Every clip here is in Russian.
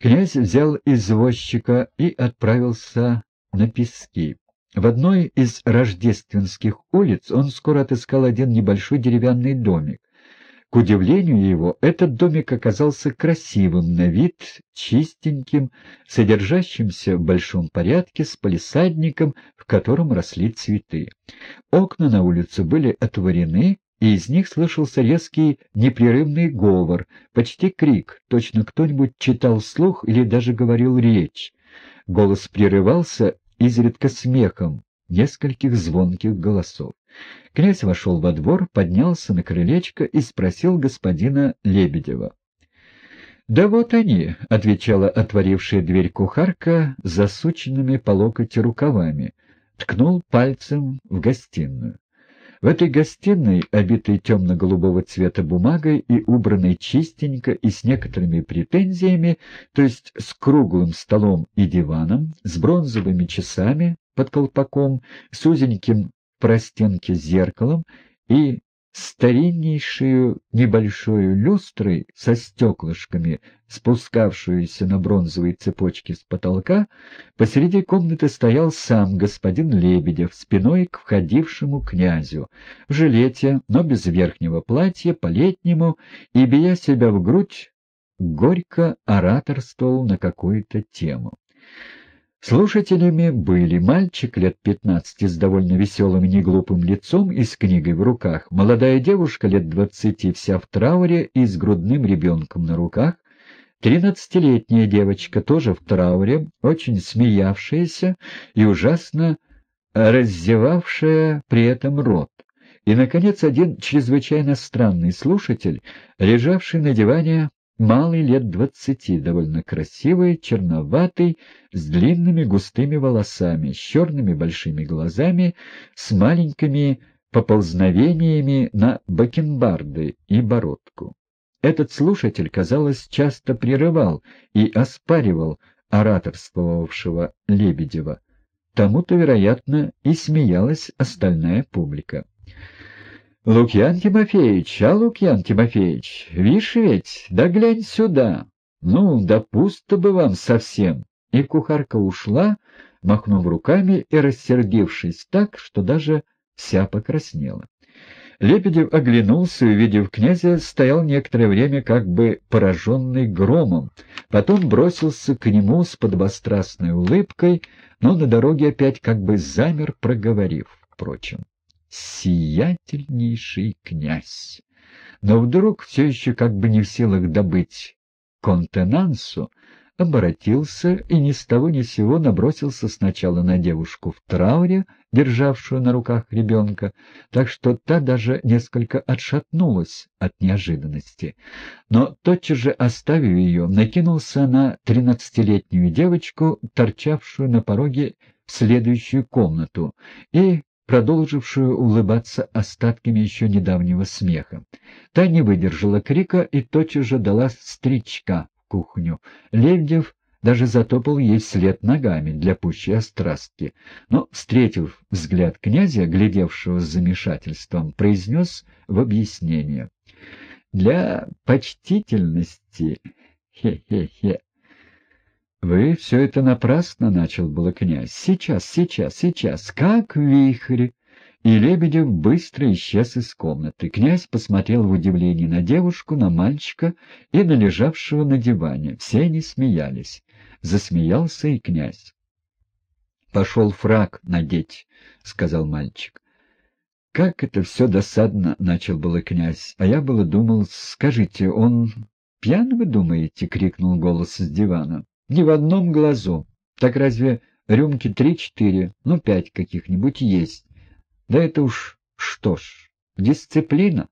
Князь взял извозчика и отправился на пески. В одной из рождественских улиц он скоро отыскал один небольшой деревянный домик. К удивлению его, этот домик оказался красивым на вид, чистеньким, содержащимся в большом порядке, с палисадником, в котором росли цветы. Окна на улице были отворены, и из них слышался резкий непрерывный говор, почти крик, точно кто-нибудь читал слух или даже говорил речь. Голос прерывался изредка смехом нескольких звонких голосов. Князь вошел во двор, поднялся на крылечко и спросил господина Лебедева. — Да вот они, — отвечала отворившая дверь кухарка засученными по локоть рукавами, ткнул пальцем в гостиную. В этой гостиной, обитой темно-голубого цвета бумагой и убранной чистенько и с некоторыми претензиями, то есть с круглым столом и диваном, с бронзовыми часами под колпаком, с узеньким простенке зеркалом и стариннейшую небольшую люстрой со стеклышками, спускавшуюся на бронзовые цепочки с потолка, посреди комнаты стоял сам господин Лебедев, спиной к входившему князю, в жилете, но без верхнего платья, по-летнему, и, бия себя в грудь, горько ораторствовал на какую-то тему. Слушателями были мальчик лет пятнадцати с довольно веселым и неглупым лицом и с книгой в руках, молодая девушка лет двадцати вся в трауре и с грудным ребенком на руках, тринадцатилетняя девочка тоже в трауре, очень смеявшаяся и ужасно раздевавшая при этом рот. И, наконец, один чрезвычайно странный слушатель, лежавший на диване малый лет двадцати, довольно красивый, черноватый, с длинными густыми волосами, с черными большими глазами, с маленькими поползновениями на бакенбарды и бородку. Этот слушатель, казалось, часто прерывал и оспаривал ораторствовавшего Лебедева. Тому-то, вероятно, и смеялась остальная публика. Лукьян Тимофеевич, а, Лукьян Тимофеевич, вишь ведь, да глянь сюда. Ну, да пусто бы вам совсем. И кухарка ушла, махнув руками и рассердившись так, что даже вся покраснела. Лебедев оглянулся и, увидев князя, стоял некоторое время как бы пораженный громом, потом бросился к нему с подвострастной улыбкой, но на дороге опять как бы замер, проговорив, впрочем сиятельнейший князь. Но вдруг, все еще как бы не в силах добыть контенансу, оборотился и ни с того ни с сего набросился сначала на девушку в трауре, державшую на руках ребенка, так что та даже несколько отшатнулась от неожиданности. Но тотчас же, оставив ее, накинулся на тринадцатилетнюю девочку, торчавшую на пороге в следующую комнату, и продолжившую улыбаться остатками еще недавнего смеха. Та не выдержала крика и тотчас же дала стричка в кухню. Лебедев даже затопал ей вслед ногами для пущей острастки, но, встретив взгляд князя, глядевшего с замешательством, произнес в объяснение. «Для почтительности... Хе-хе-хе... «Вы все это напрасно», — начал было князь. «Сейчас, сейчас, сейчас, как вихрь!» И Лебедев быстро исчез из комнаты. Князь посмотрел в удивлении на девушку, на мальчика и на лежавшего на диване. Все они смеялись. Засмеялся и князь. «Пошел фраг надеть», — сказал мальчик. «Как это все досадно», — начал было князь. А я было думал, скажите, он пьян, вы думаете? — крикнул голос с дивана. Ни в одном глазу. Так разве рюмки три-четыре, ну пять каких-нибудь есть? Да это уж что ж, дисциплина.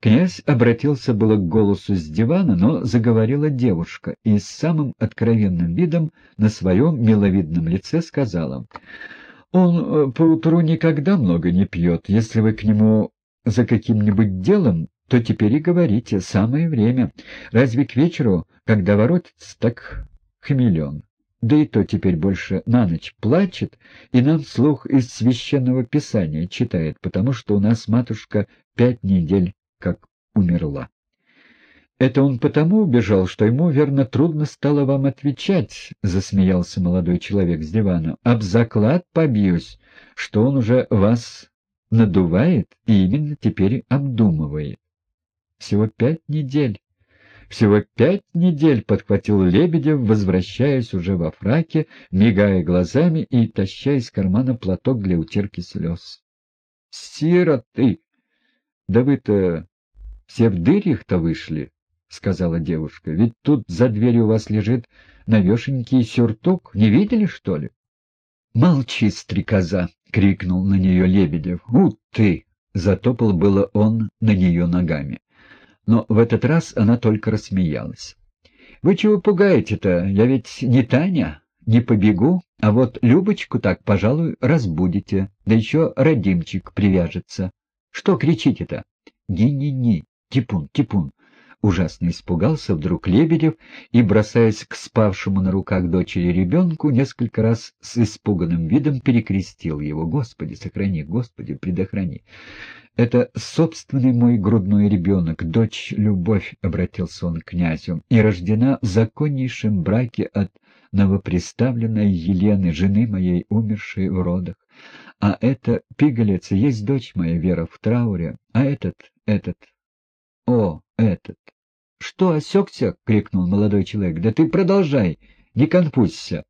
Князь обратился было к голосу с дивана, но заговорила девушка и с самым откровенным видом на своем миловидном лице сказала. «Он э, поутру никогда много не пьет. Если вы к нему за каким-нибудь делом, то теперь и говорите, самое время. Разве к вечеру, когда воротится, так хамелеон. Да и то теперь больше на ночь плачет и нам слух из священного писания читает, потому что у нас матушка пять недель как умерла. Это он потому убежал, что ему, верно, трудно стало вам отвечать, — засмеялся молодой человек с дивана. — Об заклад побьюсь, что он уже вас надувает и именно теперь обдумывает. Всего пять недель. Всего пять недель подхватил Лебедев, возвращаясь уже во фраке, мигая глазами и таща из кармана платок для утирки слез. — Сироты! Да вы-то все в дырях-то вышли, — сказала девушка. — Ведь тут за дверью у вас лежит навешенький сюртук. Не видели, что ли? — Молчи, стрекоза! — крикнул на нее Лебедев. — У ты! — затопал было он на нее ногами но в этот раз она только рассмеялась. — Вы чего пугаете-то? Я ведь не Таня, не побегу, а вот Любочку так, пожалуй, разбудите, да еще Радимчик привяжется. Что кричите-то? Ни-ни-ни, типун, типун. Ужасно испугался вдруг Лебедев и, бросаясь к спавшему на руках дочери ребенку, несколько раз с испуганным видом перекрестил его. «Господи, сохрани, Господи, предохрани!» «Это собственный мой грудной ребенок, дочь Любовь», — обратился он к князю, — «и рождена в законнейшем браке от новоприставленной Елены, жены моей, умершей в родах. А эта пигалица есть дочь моя, Вера, в трауре, а этот, этот, о, этот. — Что, осекся? — крикнул молодой человек. — Да ты продолжай, не конфузься.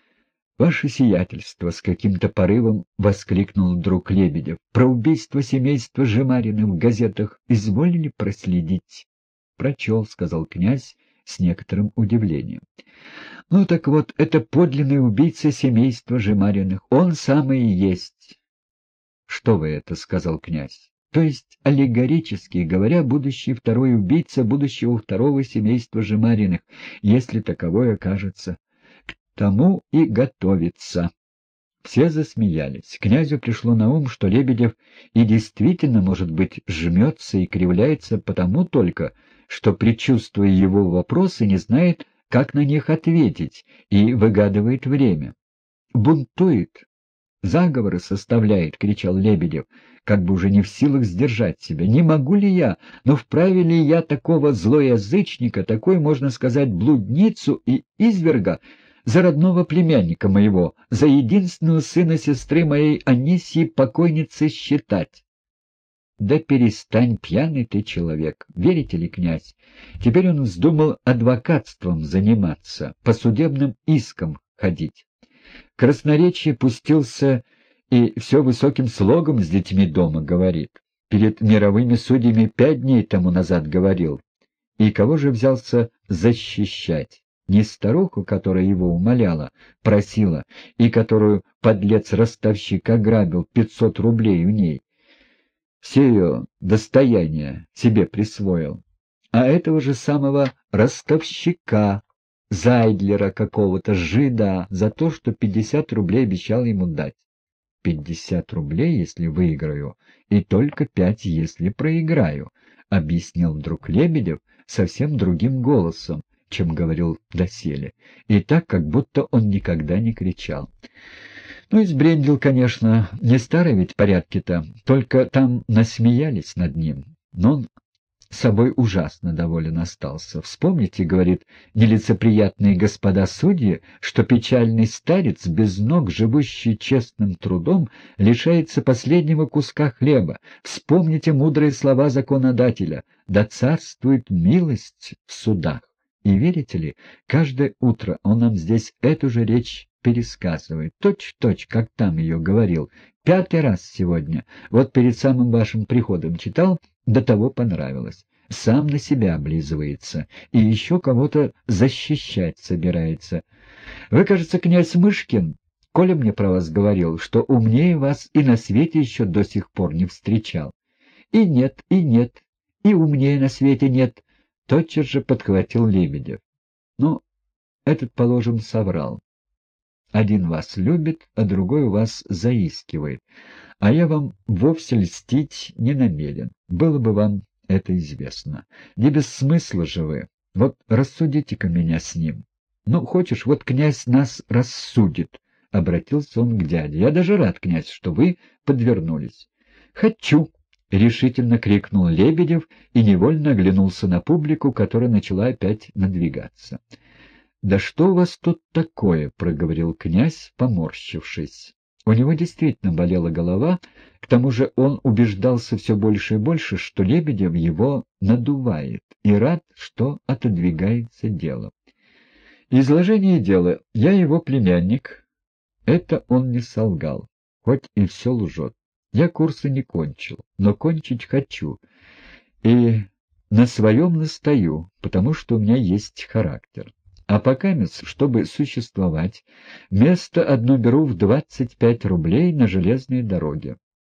— Ваше сиятельство! — с каким-то порывом воскликнул друг Лебедев. — Про убийство семейства Жемариных в газетах изволили проследить? — Прочел, — сказал князь с некоторым удивлением. — Ну так вот, это подлинный убийца семейства Жемариных. Он самый и есть. — Что вы это? — сказал князь. То есть, аллегорически говоря, будущий второй убийца будущего второго семейства Жемариных, если таковое окажется. К тому и готовится. Все засмеялись. Князю пришло на ум, что Лебедев и действительно, может быть, жмется и кривляется потому только, что, предчувствуя его вопросы, не знает, как на них ответить, и выгадывает время. «Бунтует, заговоры составляет!» — кричал Лебедев как бы уже не в силах сдержать себя. Не могу ли я, но вправе ли я такого злоязычника, такой, можно сказать, блудницу и изверга, за родного племянника моего, за единственного сына сестры моей Анисии покойницы считать? Да перестань, пьяный ты человек, верите ли, князь? Теперь он вздумал адвокатством заниматься, по судебным искам ходить. Красноречие пустился и все высоким слогом с детьми дома говорит. Перед мировыми судьями пять дней тому назад говорил. И кого же взялся защищать? Не старуху, которая его умоляла, просила, и которую подлец-ростовщик ограбил пятьсот рублей у ней. Все ее достояние себе присвоил. А этого же самого ростовщика, Зайдлера какого-то, жида, за то, что пятьдесят рублей обещал ему дать пятьдесят рублей, если выиграю, и только пять, если проиграю, — объяснил вдруг Лебедев совсем другим голосом, чем говорил доселе, и так, как будто он никогда не кричал. Ну, избрендил, конечно, не старый ведь порядки-то, только там насмеялись над ним, но он собой ужасно доволен остался. Вспомните, говорит, нелицеприятные господа судьи, что печальный старец, без ног, живущий честным трудом, лишается последнего куска хлеба. Вспомните мудрые слова законодателя «Да царствует милость в судах». И верите ли, каждое утро он нам здесь эту же речь пересказывает, точь-в-точь, -точь, как там ее говорил. Пятый раз сегодня, вот перед самым вашим приходом читал, до того понравилось. Сам на себя облизывается и еще кого-то защищать собирается. Вы, кажется, князь Мышкин, Коля мне про вас говорил, что умнее вас и на свете еще до сих пор не встречал. И нет, и нет, и умнее на свете нет, тотчас же подхватил Лебедев. Ну, этот, положим, соврал. Один вас любит, а другой у вас заискивает. А я вам вовсе льстить не намерен. Было бы вам это известно. Не без смысла же вы. Вот рассудите-ка меня с ним. Ну, хочешь, вот князь нас рассудит. Обратился он к дяде. Я даже рад, князь, что вы подвернулись. Хочу, — решительно крикнул Лебедев и невольно оглянулся на публику, которая начала опять надвигаться. «Да что у вас тут такое?» — проговорил князь, поморщившись. У него действительно болела голова, к тому же он убеждался все больше и больше, что Лебедев его надувает, и рад, что отодвигается дело. Изложение дела. Я его племянник. Это он не солгал, хоть и все лжет. Я курсы не кончил, но кончить хочу. И на своем настаю, потому что у меня есть характер. А пока, чтобы существовать, место одно беру в 25 рублей на железной дороге.